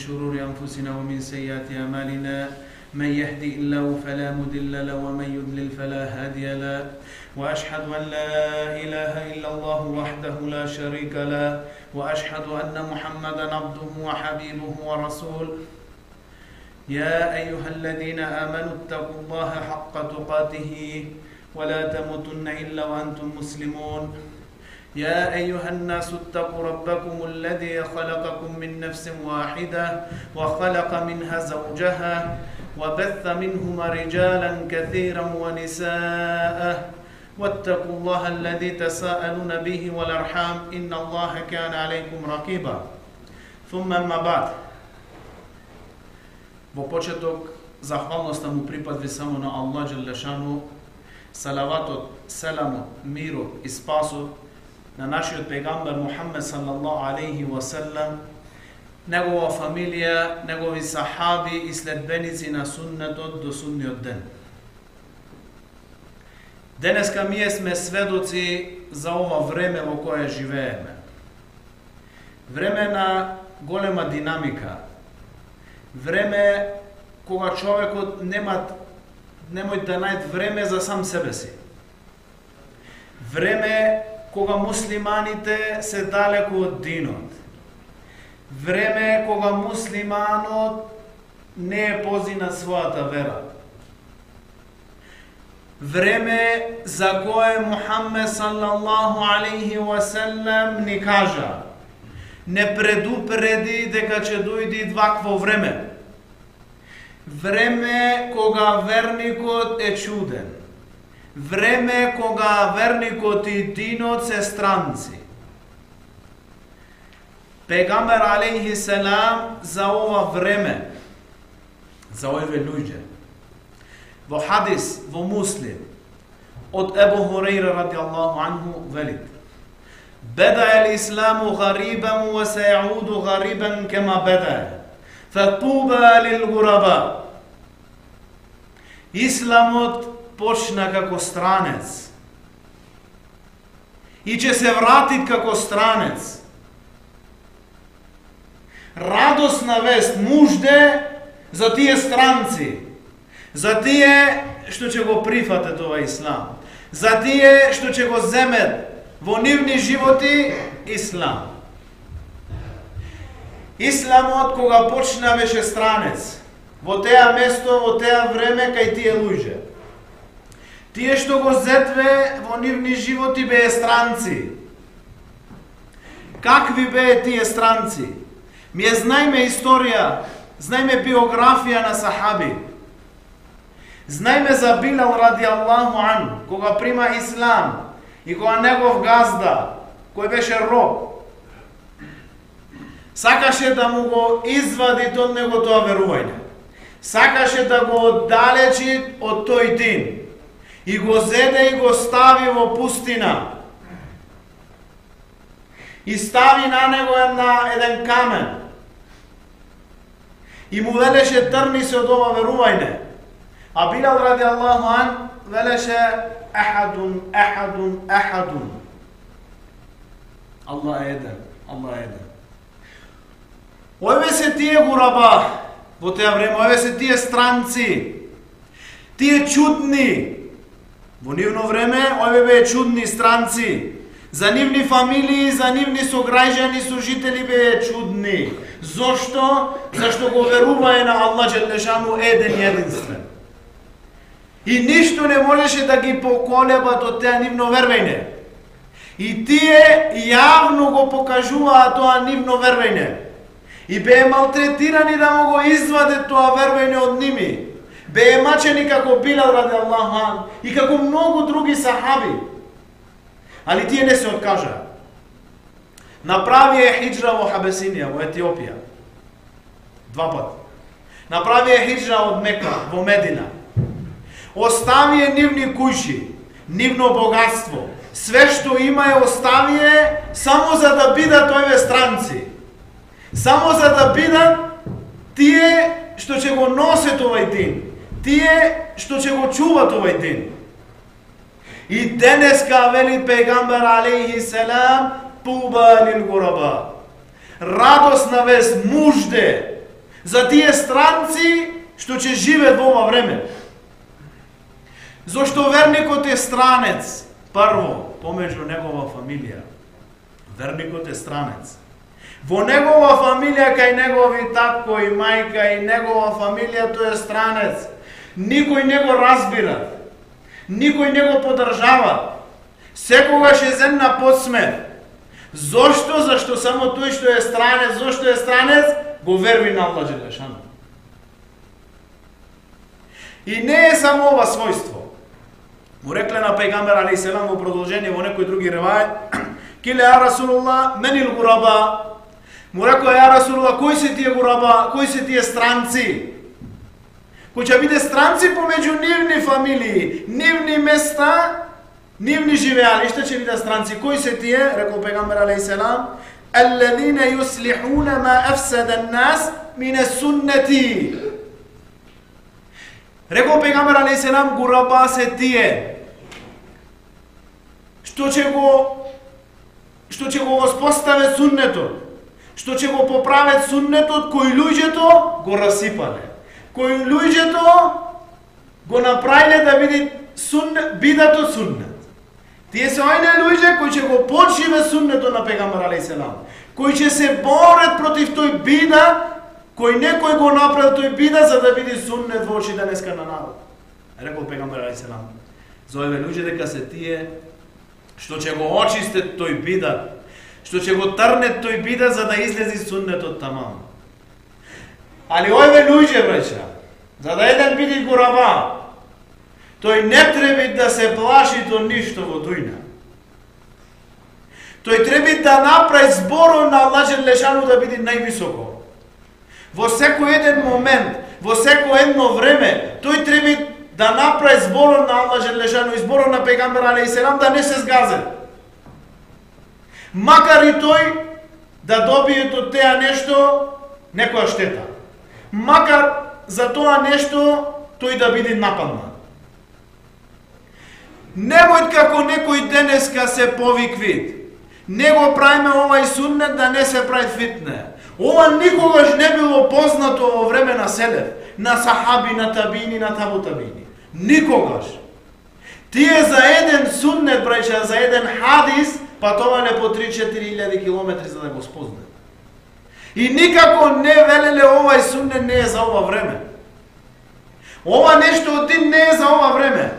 شرور أنفسنا ومن سيئات أعمالنا من يهدي الله فلا مضل له ومن يضلل فلا هادي له. وأشهد أن لا إله إلا الله وحده لا شريك له. وأشهد أن محمدا عبده وحبيبه ورسوله يا أيها الذين آمنوا اتقوا الله حق تقاته ولا تموتن إلا وأنتم مسلمون. يا ايها الناس اتقوا ربكم الذي خلقكم من نفس واحده وخلق منها زوجها وبث منهما رجالا كثيرا ونساء واتقوا الله الذي تساءلون به والارحام ان الله كان عليكم رقيبا ثم اما بعد Во почеток, захвалноста му припадви само на Аллах Джелешану, салаватот, селамот, мирот и спасот на нашиот пегамбер Мухаммед саллаллаху алейхи ва негова фамилија, негови сахаби и следбеници на суннетот до сунниот ден. Денеска ние сме сведоци за ова време во кое живееме. Време на голема динамика. Време кога човекот нема немој да најд време за сам себе си. Време кога муслиманите се далеку од динот време кога муслиманот не е позина својата вера. Време за кое Мухаммед саллаллаху алейхи васелем ни кажа не предупреди дека ќе дојди двакво време. Време кога верникот е чуден. Време кога верникот и динот се странци Пегамбер алейхи селам за ова време, за овие луѓе. Во хадис, во муслим, од Ебу Хурейра ради Аллаху анху велит. Беда ел исламу гарибан ва сејуду гарибан кема беда. Фатуба лил гураба. Исламот почна како странец. И ќе се врати како странец. Радосна вест, мужде за тие странци, за тие што ќе го прифатат ова ислам, за тие што ќе го земет во нивни животи ислам. Исламот кога почна беше странец, во теа место, во теа време кај тие луѓе. Тие што го зетве во нивни животи беа странци. Какви беа тие странци? Ми е знаеме историја, знаеме биографија на сахаби. Знаеме за Билал ради Аллаху ан, кога прима ислам и кога негов газда, кој беше роб, сакаше да му го извади од него тоа верување. Сакаше да го оддалечи од тој дин. И го зеде и го стави во пустина. И стави на него една, еден камен и му велеше трни се од ова верувајне. А Билал ради Аллаху ан велеше ахадун, ахадун, ахадун. Аллах е еден, Аллах е еден. Ове се тие гураба во теа време, ове се тие странци, тие чудни. Во нивно време, ове беа чудни странци. За нивни фамилии, за нивни сограѓани, сожители беа чудни. Зошто? Зашто го верувае на Аллах Джелешану еден единствен. И ништо не можеше да ги поколебат од теа нивно вервење. И тие јавно го покажуваат тоа нивно вервење. И беа малтретирани да му го извадат тоа вервење од ними. Беа мачени како Билал ради Аллах и како многу други сахаби. Али тие не се откажаа. Направија хиджра во Хабесинија, во Етиопија. Два пати. Направија хиджра од Мека во Медина. Оставија нивни кујши, нивно богатство, све што има е оставие само за да бидат овие странци. Само за да бидат тие што ќе го носат овај дин. Тие што ќе го чуват овој ден. И денеска вели пегамбер алейхи селам туба лил гураба. Радосна вест, мужде, за тие странци што ќе живеат во ова време. Зошто верникот е странец, прво, помеѓу негова фамилија. Верникот е странец. Во негова фамилија, кај негови татко и мајка и негова фамилија, тој е странец. Никој не го разбира. Никој не го подржава. Секогаш е зен на подсмев. Зошто? Зашто само тој што е странец, зошто е странец, го верви на Аллах Джелешану. И не е само ова својство. Му рекле на пејгамбер али селам во продолжение во некои други ревај. Киле ја Расулулла, менил гураба. Му рекоа ја Расулулла, кои се тие гураба, кои се тие странци? Кој ќе биде странци помеѓу нивни фамилии, нивни места, нивни живеалишта ќе биде странци. Кои се тие? Рекол пегамбер алейхи селам, الذين يصلحون ما أفسد الناس من السنة Рекол пегамбер алейхи селам, гураба се тие што ќе го што ќе го воспоставе суннетот, што ќе го поправе суннетот кој луѓето го расипале. Кој луѓето го направиле да биде суннет, бидато суннет. Тие се ојне луѓе кои ќе го почиве суннето на пегамбар алейхи селам, кои ќе се борат против тој бида кој некој го направил тој бида за да биде суннет во очи денеска на народ. Рекол пегамбар алейхи селам. За овие луѓе дека се тие што ќе го очисте тој бида, што ќе го трнет тој бида за да излези суннетот тамам. Али овие луѓе, браќа, за да еден биде гораба, тој не треба да се плаши до ништо во дујна. Тој треба да направи зборот на Аллах Лешану да биде највисоко. Во секој еден момент, во секој едно време, тој треба да направи зборот на Аллах Желешану и зборот на пегамбер алейхиселам да не се сгазе. Макар и тој да добие од теа нешто некоја штета. Макар за тоа нешто тој да биде нападнат. Немој како некој денеска се повиквит. Не го правиме овај суннет да не се прави фитне. Ова никогаш не било познато во време на Селев, на сахаби, на табини, на Табу Табини. Никогаш. Тие за еден суннет, браќа, за еден хадис, патовале по 3-4 километри за да го спознаат. И никако не велеле овај суннет не е за ова време. Ова нешто од дин не е за ова време.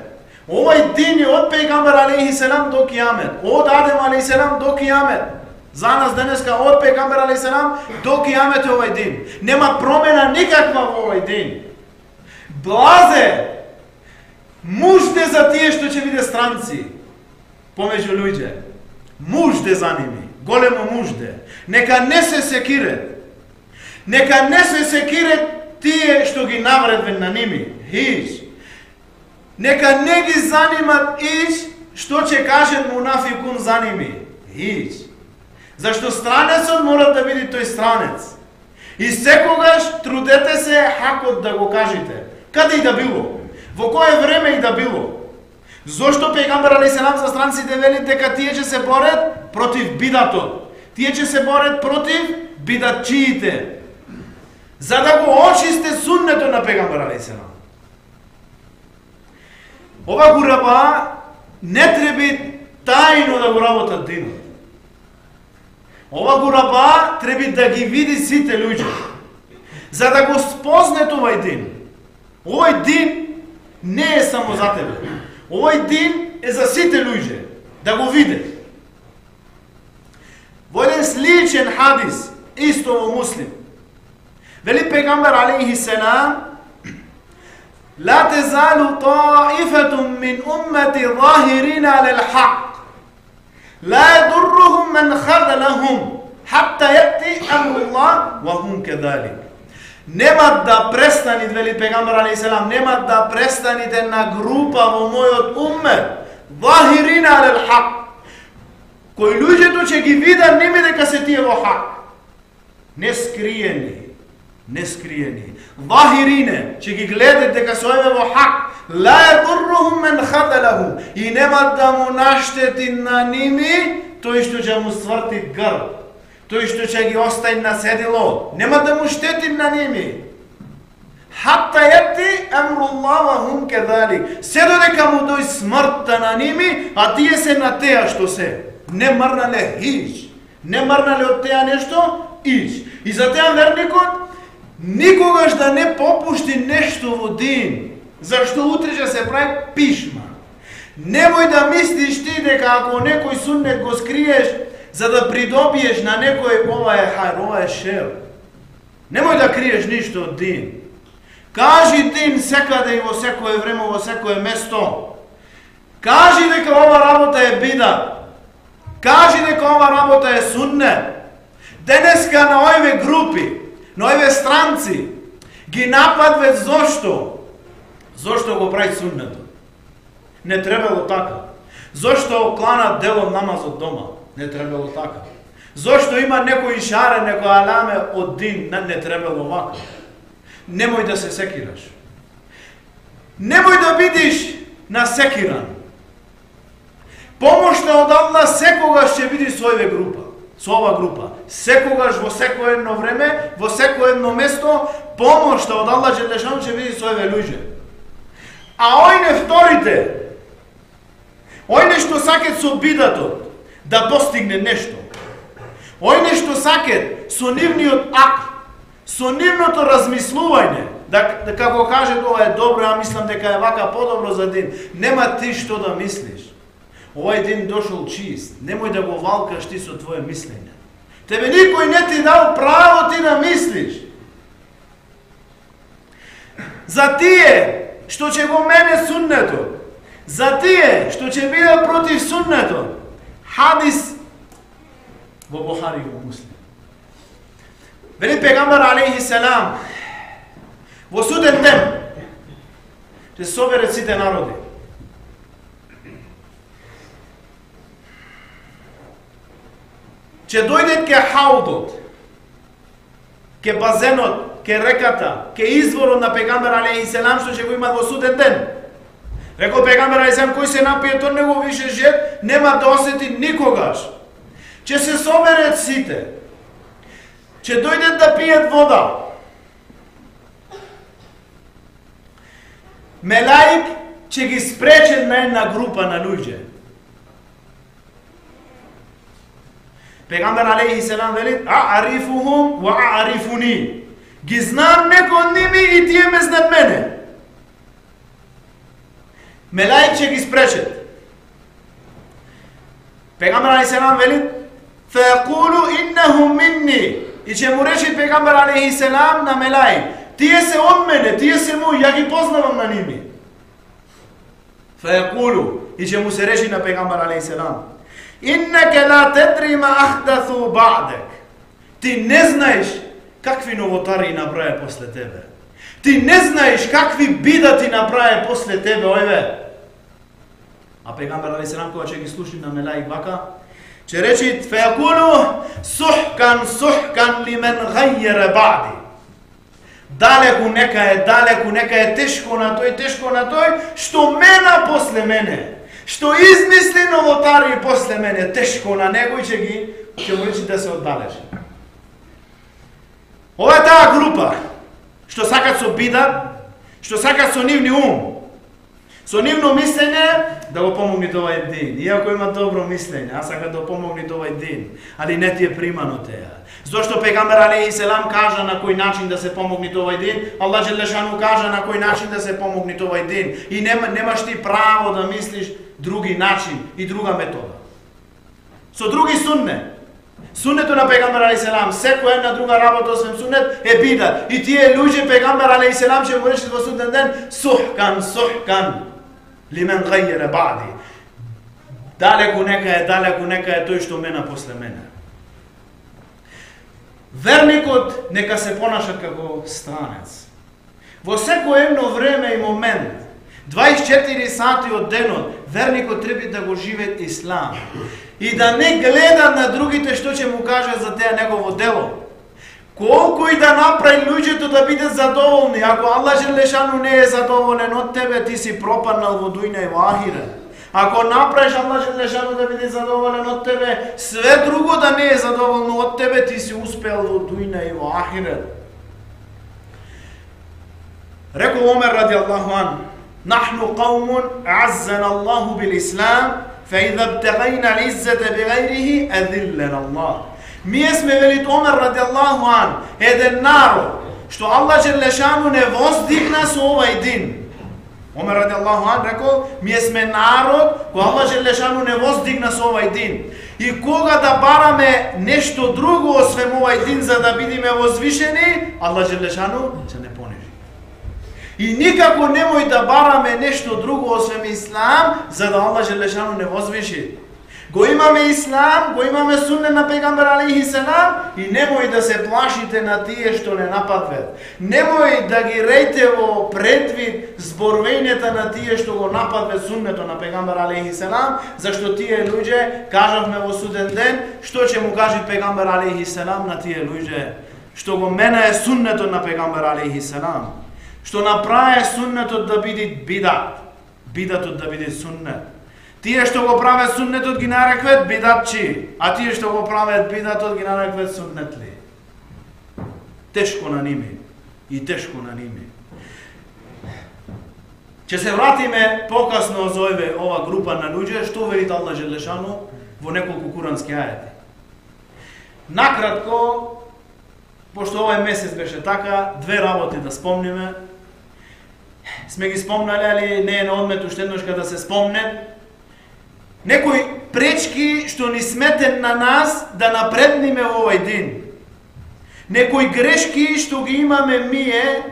Овај дин е од пејгамбер алейхи селам до кијамет. Од Адем алейхи селам до кијамет. За нас денеска од пејгамбер алейхи селам до кијамет е овај дин. Нема промена никаква во овај дин. Блазе Мужде за тие што ќе биде странци помеѓу луѓе. Мужде за ними, големо мужде. Нека не се секире. Нека не се секире тие што ги навредвен на ними. Хиш. Нека не ги занимат иш што ќе кажат мунафикун за ними. Хиш. Зашто странецот мора да биде тој странец. И секогаш трудете се хакот да го кажете. Каде и да било во кое време и да било. Зошто пегамбар али селам за странците вели дека тие ќе се борат против бидатот. Тие ќе се борат против бидатчиите. За да го очисте суннето на пегамбар али. Ова го раба не треба тајно да го работат динот. Ова го раба треба да ги види сите луѓе. За да го спознат овај дин. Овај дин не е само за тебе. Овој дин е за сите луѓе, да го виде. Во еден сличен хадис, исто во муслим, Veli Peygamber aleyhisselam La tezalu taifetun min ummeti zahirin alel hak La yedurruhum men khadalahum Hatta yeti emrullah ve hum kedalik Нема да престаните, вели Пегамбар Алейселам, нема да престаните на група во мојот умет, вахирина алел хак, кои луѓето ќе ги видат, нема дека се тие во хак, не скриени, нескриени. Вахирине, че ги гледат дека се ове во хак, ла едуррухум мен хадалаху, и нема да му наштети на ними тој што ќе му сврти грб, тој што ќе ги остави на седило, нема да му штети на ними. Хатта ети емруллава хум кедали. Се додека му дој смртта на ними, а тие се на теа што се. Не мрнале хич. Не мрнале од теа нешто, иш. И за теа верникот, никогаш да не попушти нешто во ден, зашто утре ќе се прави пишма. Немој да мислиш ти дека ако некој суннет го скриеш за да придобиеш на некој ова е хајр, ова е шел. Немој да криеш ништо од дин. Кажи дин секаде и во секое време, во секое место. Кажи дека ова работа е бида. Кажи дека ова работа е сунне. Денеска на овие групи, Но еве странци, ги нападве зошто? Зошто го прави суннето? Не требало така. Зошто кланат делом намазот дома? Не требало така. Зошто има некој шаре, некој аламе од дин? Не, требало вака. Немој да се секираш. Немој да бидиш на секиран. Помошта од Аллах секогаш ќе биде со група, со ова група. Секогаш во секое едно време, во секое едно место, помошта од Аллах Желешан ќе види со еве луѓе. А ојне вторите, ојне што сакет со бидатот да постигне нешто, ојне што сакет со нивниот акт со нивното размислување, да, да како каже ова е добро, а мислам дека е вака подобро за ден, нема ти што да мислиш. Овај ден дошол чист, немој да го валкаш ти со твое мислење. Тебе никој не ти дал право ти да мислиш. За тие што ќе го мене суннето, за тие што ќе бидат против суннето, хадис во Бухари во Муслим. Вели пегамбар алейхи салам во суден ден ќе собере сите народи. Че дојдет ке хаудот, ке базенот, ке реката, ке изворот на пегамбар алейхи селам што ќе го имат во суден ден. Рекол пегамбер алейхи селам кој се напие не него више жет, нема да осети никогаш. Че се соберет сите, ќе дојдат да пијат вода. Мелаик ќе ги спрече на една група на луѓе. Пегамбер алейхи селам вели, а арифухум ва арифуни. Ги знам некој од ними и тие ме знаат мене. Мелаик ќе ги спречат. Пегамбер алейхи селам вели, фејакулу иннахум минни. И ќе му рече пегамбар алейхи селам на Мелај, тие се од мене, тие се мои, ја ги познавам на ними. Фајакулу, и ќе му се рече на Иннеке ла тедри ма ахдасу ба'дек. Ти не знаеш какви новотари направи после тебе. Ти не знаеш какви бида ти направи после тебе, ојве. А пегамбер али селам кога ќе ги слушни на Мелај вака, Че речи феакулу сухкан сухкан ли мен гајере бади. Далеку нека е, далеку нека е тешко на тој, тешко на тој, што мена после мене. Што измисли новотари после мене, тешко на него и ќе ги, ќе му речи да се оддалежи. Ова е таа група, што сакат со бида, што сакат со нивни ум, Со нивно мислење да го помогни овај ден. Иако има добро мислење, а сака да помогни овај ден, али не ти е примано теја. Зошто пегамбер алейхи селам кажа на кој начин да се помогни овај ден, Аллах желешану кажа на кој начин да се помогни овај ден. И нема, немаш ти право да мислиш други начин и друга метода. Со други сунне. Суннето на пегамбар али селам, секоја една друга работа освен суннет е бида. И тие луѓе пегамбар али селам ќе му речат во суден ден сухкан, сухкан Лимен гајере бади. Далеку нека е, далеку нека е тој што мена после мене. Верникот нека се понаша како странец. Во секој едно време и момент, 24 сати од денот, верникот треба да го живе ислам. И да не гледа на другите што ќе му каже за теа негово дело. Колку и да направи луѓето да бидат задоволни, ако Аллах Желешану не е задоволен од тебе, ти си пропаднал во дујна и во ахира. Ако направиш Аллах Желешану да биде задоволен од тебе, све друго да не е задоволно од тебе, ти си успел во дујна и во ахира. Рекол Омер ради Аллаху ан, Нахну قوم عزنا الله بالإسلام فإذا ابتغينا العزة بغيره أذلنا الله Ние сме велит Омер ради Аллаху ан, еден народ, што Аллах Желешану не воздигна со овај дин. Омер ради Аллаху ан рекол, ние сме народ кој Аллах Желешану не воздигна со овај дин. И кога да бараме нешто друго освен овај дин за да бидиме возвишени, Аллах Желешану се не понижи. И никако немој да бараме нешто друго освен Ислам, за да Аллах Желешану не возвиши. Го имаме ислам, го имаме сунне на пегамбер алейхи селам и немој да се плашите на тие што не нападват. Немој да ги рејте во предвид зборвењата на тие што го нападват суннето на пегамбер алейхи селам, зашто тие луѓе кажавме во суден ден, што ќе му кажи пегамбер алейхи селам на тие луѓе што го мене е суннето на пегамбер алейхи селам, што направе суннетот да биде бидат, бидатот да биде суннет. Тие што го прават суннетот ги нарекват бидатчи, а тие што го прават бидатот ги нарекват суннетли. Тешко на ними и тешко на ними. Ќе се вратиме покасно за ове ова група на луѓе, што вели Аллах Желешану во неколку курански ајати. Накратко, пошто овај месец беше така, две работи да спомниме. Сме ги спомнале, али не е на одмет уште еднош да се спомне, некои пречки што ни сметен на нас да напредниме во овој ден. Некои грешки што ги имаме мие,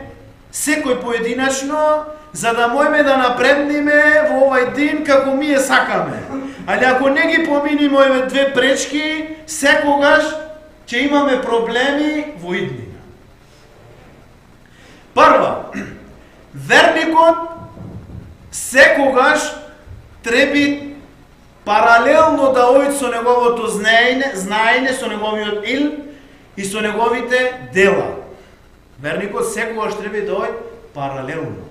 секој поединачно, за да мојме да напредниме во овој ден како ние сакаме. Али ако не ги поминиме овие две пречки, секогаш ќе имаме проблеми во иднина. Прва, верникот секогаш треби паралелно да оди со неговото знаење, знаење со неговиот ил и со неговите дела. Верникот секогаш треба да оди паралелно.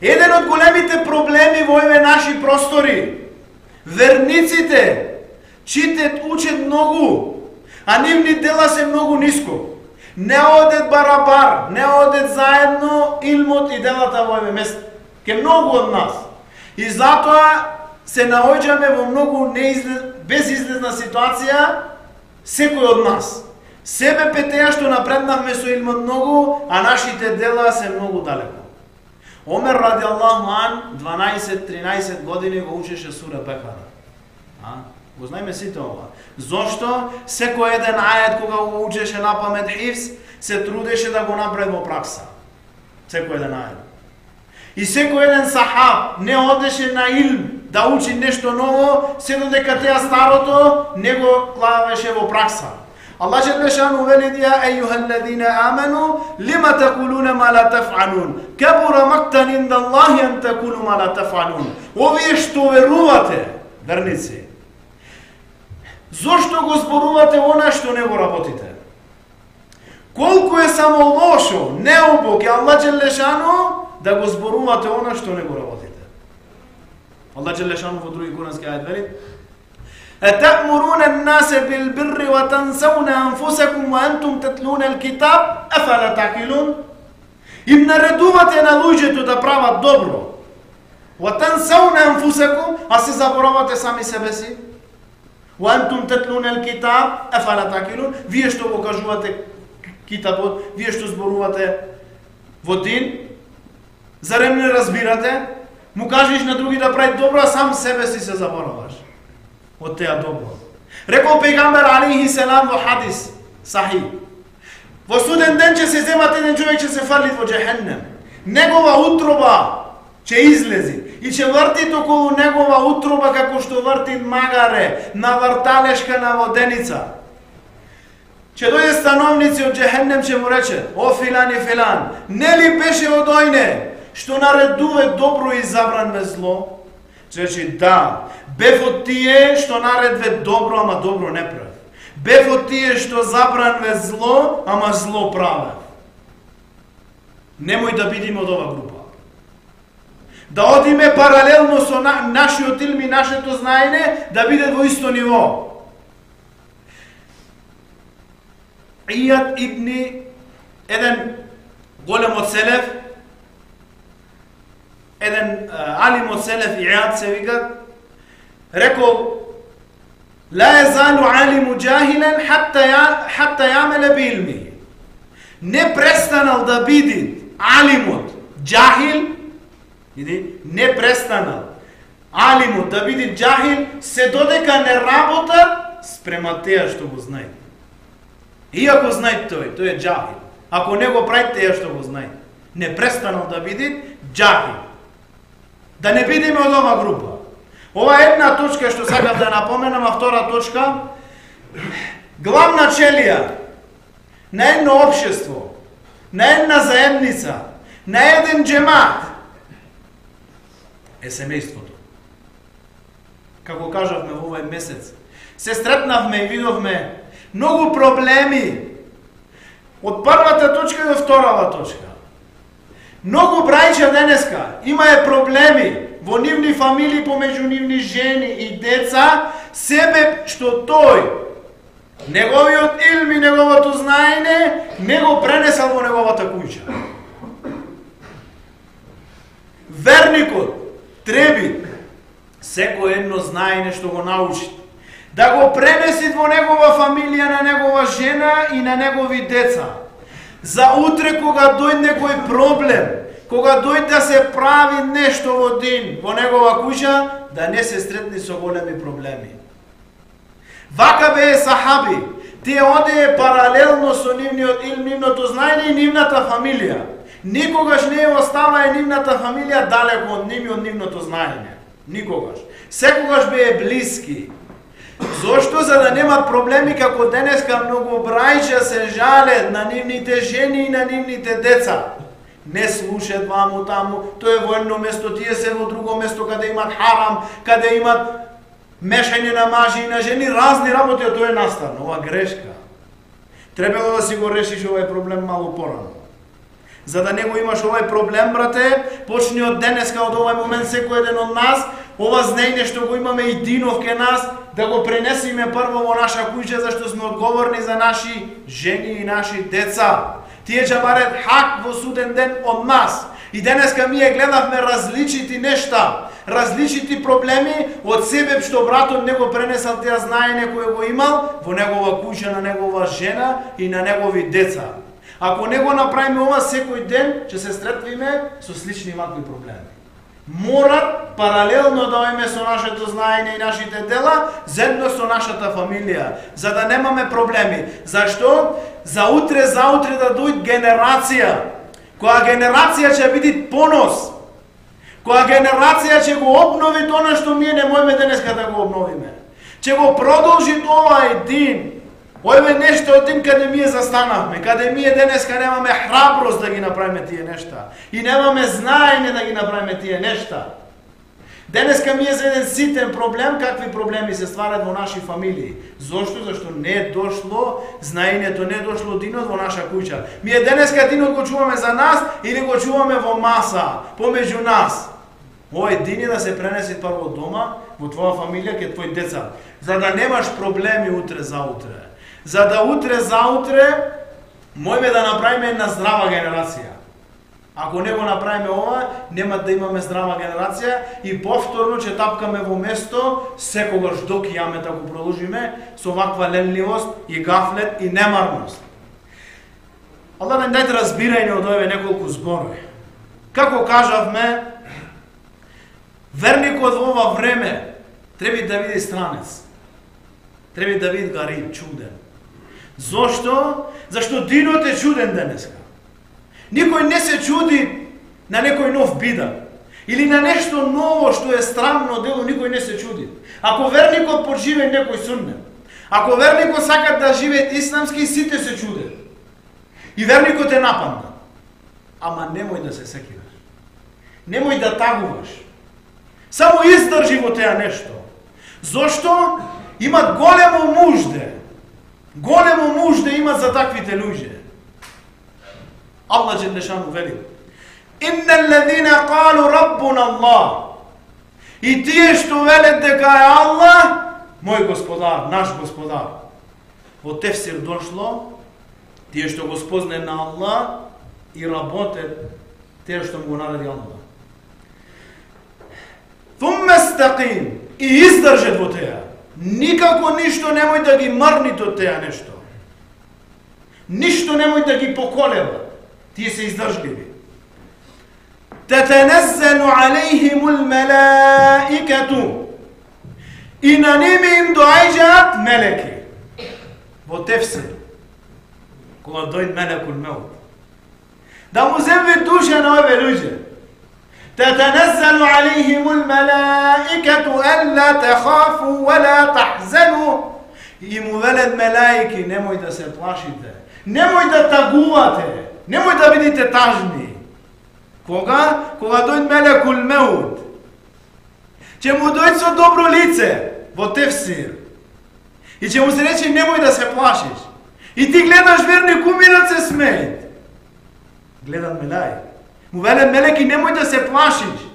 Еден од големите проблеми во овие наши простори, верниците читат, учат многу, а нивни дела се многу ниско. Не одет барабар, не одет заедно илмот и делата во еве место, Ке многу од нас. И затоа се наоѓаме во многу неизлез, безизлезна ситуација секој од нас. Себе петеја што напреднавме со илмот многу, а нашите дела се многу далеко. Омер ради Аллаху ан 12-13 години го учеше сура Бекара. А? Го знаеме сите ова. Зошто секој еден ајат кога го учеше на памет хивс, се трудеше да го направи во пракса. Секој еден ајат. И секој еден сахаб не одеше на илм да учи нешто ново, се додека теа старото не го клавеше во пракса. Allah جل شانه ولد يا أيها الذين آمنوا لما تقولون ما لا تفعلون كبر مقتا عند الله أن تقولوا ما لا تفعلون Овие што верувате, верници, зошто го зборувате она што не го работите? Колку е само лошо, неубок, Аллах Джелешано, да го зборувате она што не го работите. Allah جل شانه во други курански ајат вели أتأمرون الناس بالبر وتنسون أنفسكم وأنتم تتلون الكتاب أفلا تعقلون Им наредувате на луѓето да прават добро. وتنسون أنفسكم а се заборавате сами себе си. وأنتم تتلون الكتاب أفلا تعقلون Вие што го кажувате китабот, вие што зборувате во дин, зарем не разбирате? му кажеш на други да прави добро, а сам себе си се забораваш од теа добро. Рекол пегамбер Алихи Селам во хадис, сахи. Во суден ден ќе се земат еден човек ќе се фарли во джехеннем. Негова утроба ќе излези и ќе врти околу негова утроба како што врти магаре на врталешка на воденица. Ќе дојде становници од джехеннем ќе му рече, о филан и филан, нели беше од ојне, што наредуве добро и забранве зло? Речи, да, бев од тие што наредве добро, ама добро не прав. Бев од тие што забранве зло, ама зло праве. Немој да бидеме од ова група Да одиме паралелно со на, нашиот илм и нашето знаење, да биде во исто ниво. Ијад ибни, еден голем од Селев, еден алим од Селев, Ијад се вика, рекол, لا يزال عالم جاهلا حتى حتى يعمل بعلمه не престанал да биде алимот джахил иди да не престанал алимот да биде джахил се додека не работа спрема теја што го знае. Иако знае тој тој е джахил. Ако не го прави теја што го знае. Не престанал да биде джахил. Да не бидеме од ова група. Ова е една точка што сакам да напоменам, а втора точка главна челија на едно општество, на една заедница, на еден джемат е семејството. Како кажавме во овој месец, се стрепнавме и видовме многу проблеми од првата точка до втората точка. Многу брајча денеска имае проблеми во нивни фамилии помеѓу нивни жени и деца, себе што тој неговиот илми, неговото знаење, не го пренесал во неговата куќа. Верникот треби секој едно знаење што го научи, да го пренеси во негова фамилија, на негова жена и на негови деца. За утре кога дојде некој проблем, кога дојде да се прави нешто во ден во негова куќа, да не се сретне со големи проблеми. Вака бе сахаби, тие одее паралелно со нивниот илм, нивното знаење и нивната фамилија. Никогаш не остава и нивната фамилија далеко од ними од нивното знаење. Никогаш. Секогаш бе блиски. Зошто? За да немат проблеми како денеска многу брајча се жале на нивните жени и на нивните деца не слушаат ваму таму, тоа е во едно место, тие се во друго место каде имат харам, каде имат мешање на мажи и на жени, разни работи, а тоа е настана, ова грешка. Требало да си го решиш овој проблем малку порано. За да не го имаш овој проблем, брате, почни од денеска, од овој момент, секој еден од нас, ова знаење што го имаме и динов ке нас, да го пренесиме прво во наша куќа, зашто сме одговорни за наши жени и наши деца. Тие ќе барат хак во суден ден од нас. И денеска ние гледавме различити нешта, различити проблеми од себе што братот не го пренесал тие знаење кое го имал во негова куќа, на негова жена и на негови деца. Ако не го направиме ова секој ден, ќе се сретвиме со слични вакви проблеми морат паралелно да оиме со нашето знаење и нашите дела, заедно со нашата фамилија, за да немаме проблеми. Зашто? За утре, за утре да дојд генерација, која генерација ќе биде понос, која генерација ќе го обнови тоа што ние не можеме денеска да го обновиме. Ќе го продолжи тоа един Ојме нешто од тим каде ние застанавме, каде ние денеска немаме храброст да ги направиме тие нешта и немаме знаење да ги направиме тие нешта. Денеска ми е за еден ситен проблем, какви проблеми се стварат во наши фамилии. Зошто? Зашто не е дошло, знаењето не е дошло динот во наша куќа. Ми е денеска динот го чуваме за нас или го чуваме во маса, помеѓу нас. Овој дин е да се пренесе прво дома, во твоја фамилија, ке твои деца, за да немаш проблеми утре за утре за да утре заутре мојме да направиме една здрава генерација. Ако не го направиме ова, нема да имаме здрава генерација и повторно ќе тапкаме во место секогаш до кијамета да го продолжиме со ваква ленливост и гафлет и немарност. Аллах не дајте разбирање од овие неколку зборови. Како кажавме, верникот во ова време треба да биде странец. Треба да биде гарин, чуден. Зошто? Зашто динот е чуден денеска. Никој не се чуди на некој нов бида. Или на нешто ново што е странно дело, никој не се чуди. Ако верникот подживе некој сунне, ако верникот сака да живее исламски, сите се чуде. И верникот е нападна. Ама немој да се секираш. Немој да тагуваш. Само издржи во теа нешто. Зошто? Имат големо мужде Големо муж да имат за таквите луѓе. Аллах Джелешану вели. Инна алладина калу Раббуна Аллах. И тие што велат дека е Аллах, мој господар, наш господар. Во тефсир дошло, тие што го спозне на Аллах и работе те што му го нареди Аллах. Thumma staqim и издржат во теја. Никако ништо немој да ги мрнито од теа нешто. Ништо немој да ги поколева. Тие се издржливи. Тетенеззелу алейхимул мелаикату. И на ними им доаѓаат мелеки. Во тефсир. Кога дојд мелекул меут. Да му земе душа на ове луѓе. تتنزل عليهم الملائكة ألا تخافوا ولا تحزنوا И му велат мелаики, немој да се плашите, немој да тагувате, немој да бидите тажни. Кога? Кога дојд мелекул меут. Ќе му дојд со добро лице во тефсир. И ќе му се рече немој да се плашиш. И ти гледаш верни кумират се смеет. Гледам мелаик. Му веле мелеки, немој да се плашиш.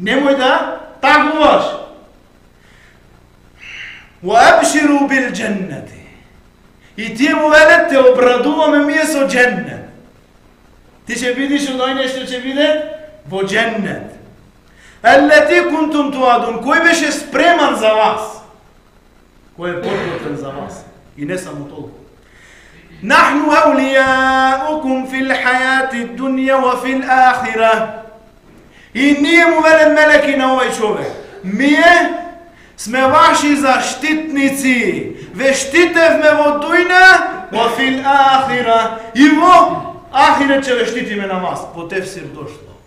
Немој да тагуваш. во abshiru бил дженнати. И тие му веле те обрадуваме ние со дженнет. Ти ќе видиш од оној што ќе биде во дженнет. Елети кунтум туадун, кој беше спреман за вас? Кој е подготвен за вас? И не само толку. نحن أولياؤكم في الحياة الدنيا وفي الآخرة И ние му велем мелеки на овој човек. Мие сме ваши заштитници. Ве штитевме во дујна, во фил ахира. И во ахира ќе ве штитиме на вас. По тефсир дошло.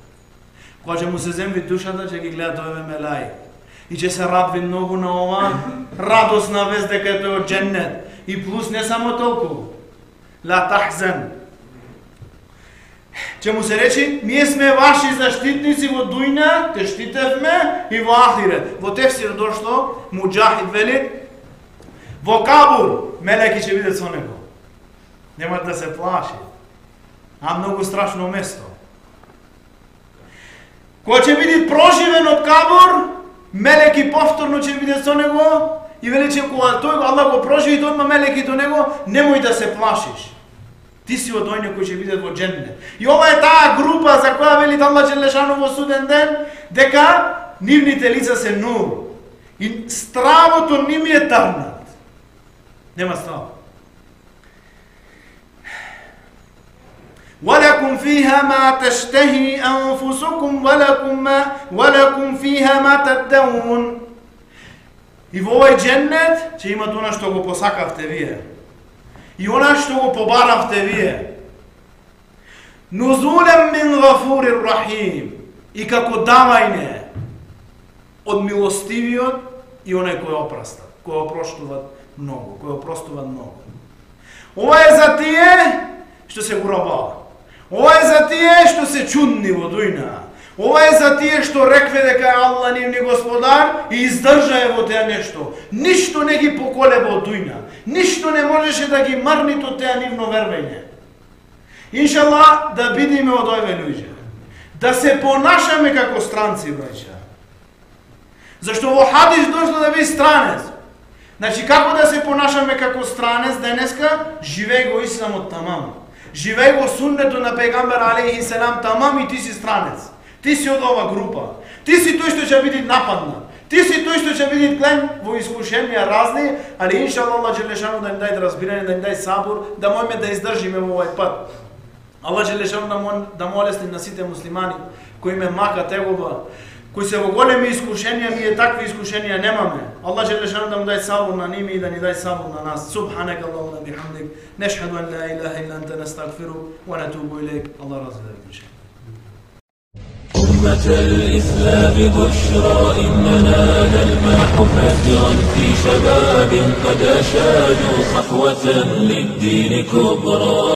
Кога ќе му се земви душата, ќе ги гледат ове мелаи. И ќе се радви многу на ова радосна вест дека е тој од дженнет. И плюс не само толку, ла тахзен. Че му се речи, ние сме ваши заштитници во дујна, те штитевме и во ахире. Во тефсир дошло, муджахид вели, во кабур, мелеки ќе видат со него. Нема да се плаши. А многу страшно место. Кој ќе биде проживен од кабур, мелеки повторно ќе биде со него и вели че кога тој Аллах го проживи тој има мелеки до него, немој да се плашиш. Ти си од оној кој ќе биде во дженне. И ова е таа група за која вели Аллах Джелешану во суден ден, дека нивните лица се нур. И стравото ними е тарнат. Нема страв. ولكم فيها ما تشتهي أنفسكم ولكم ما ولكم فيها ما تدعون И во овој дженнет ќе имат она што го посакавте вие. И она што го побаравте вие. Нузулем мин гафурир рахим. И како давајне од милостивиот и онај кој опраста, кој опроштува многу, кој опростува многу. Ова е за тие што се гурабава. Ова е за тие што се чудни во дујна. Ова е за тие што рекве дека е Аллах нивни господар и издржа е во теа нешто. Ништо не ги поколеба од дујна. Ништо не можеше да ги марни од теа нивно вервење. Иншалла да бидиме од овие луѓе. Да се понашаме како странци, браќа. Зашто во хадис дошло да биде странец. Значи како да се понашаме како странец денеска, живеј го исламот тамам. Живеј го суннето на пегамбер алейхи селам тамам и ти си странец. Ти си од ова група. Ти си тој што ќе биде нападнат. Ти си тој што ќе биде клен во искушенија разни, али иншалла Аллах Желешану да ни даде разбирање, да ни даде сабур, да можеме да издржиме во овој пат. Аллах Желешану да, мо, да молести на сите муслимани кои ме мака тегоба, кои се во големи искушенија, ние такви искушенија немаме. Аллах Желешану да му даде сабур на ними и да ни даде сабур на нас. Субханак Аллаху бихамдик. Нешхаду ан ла илаха илла анта настагфиру ва натубу илейк. Аллах разгледа أمة الإسلام بشرى إننا نلمح فجرا في شباب قد أشادوا صحوة للدين كبرى.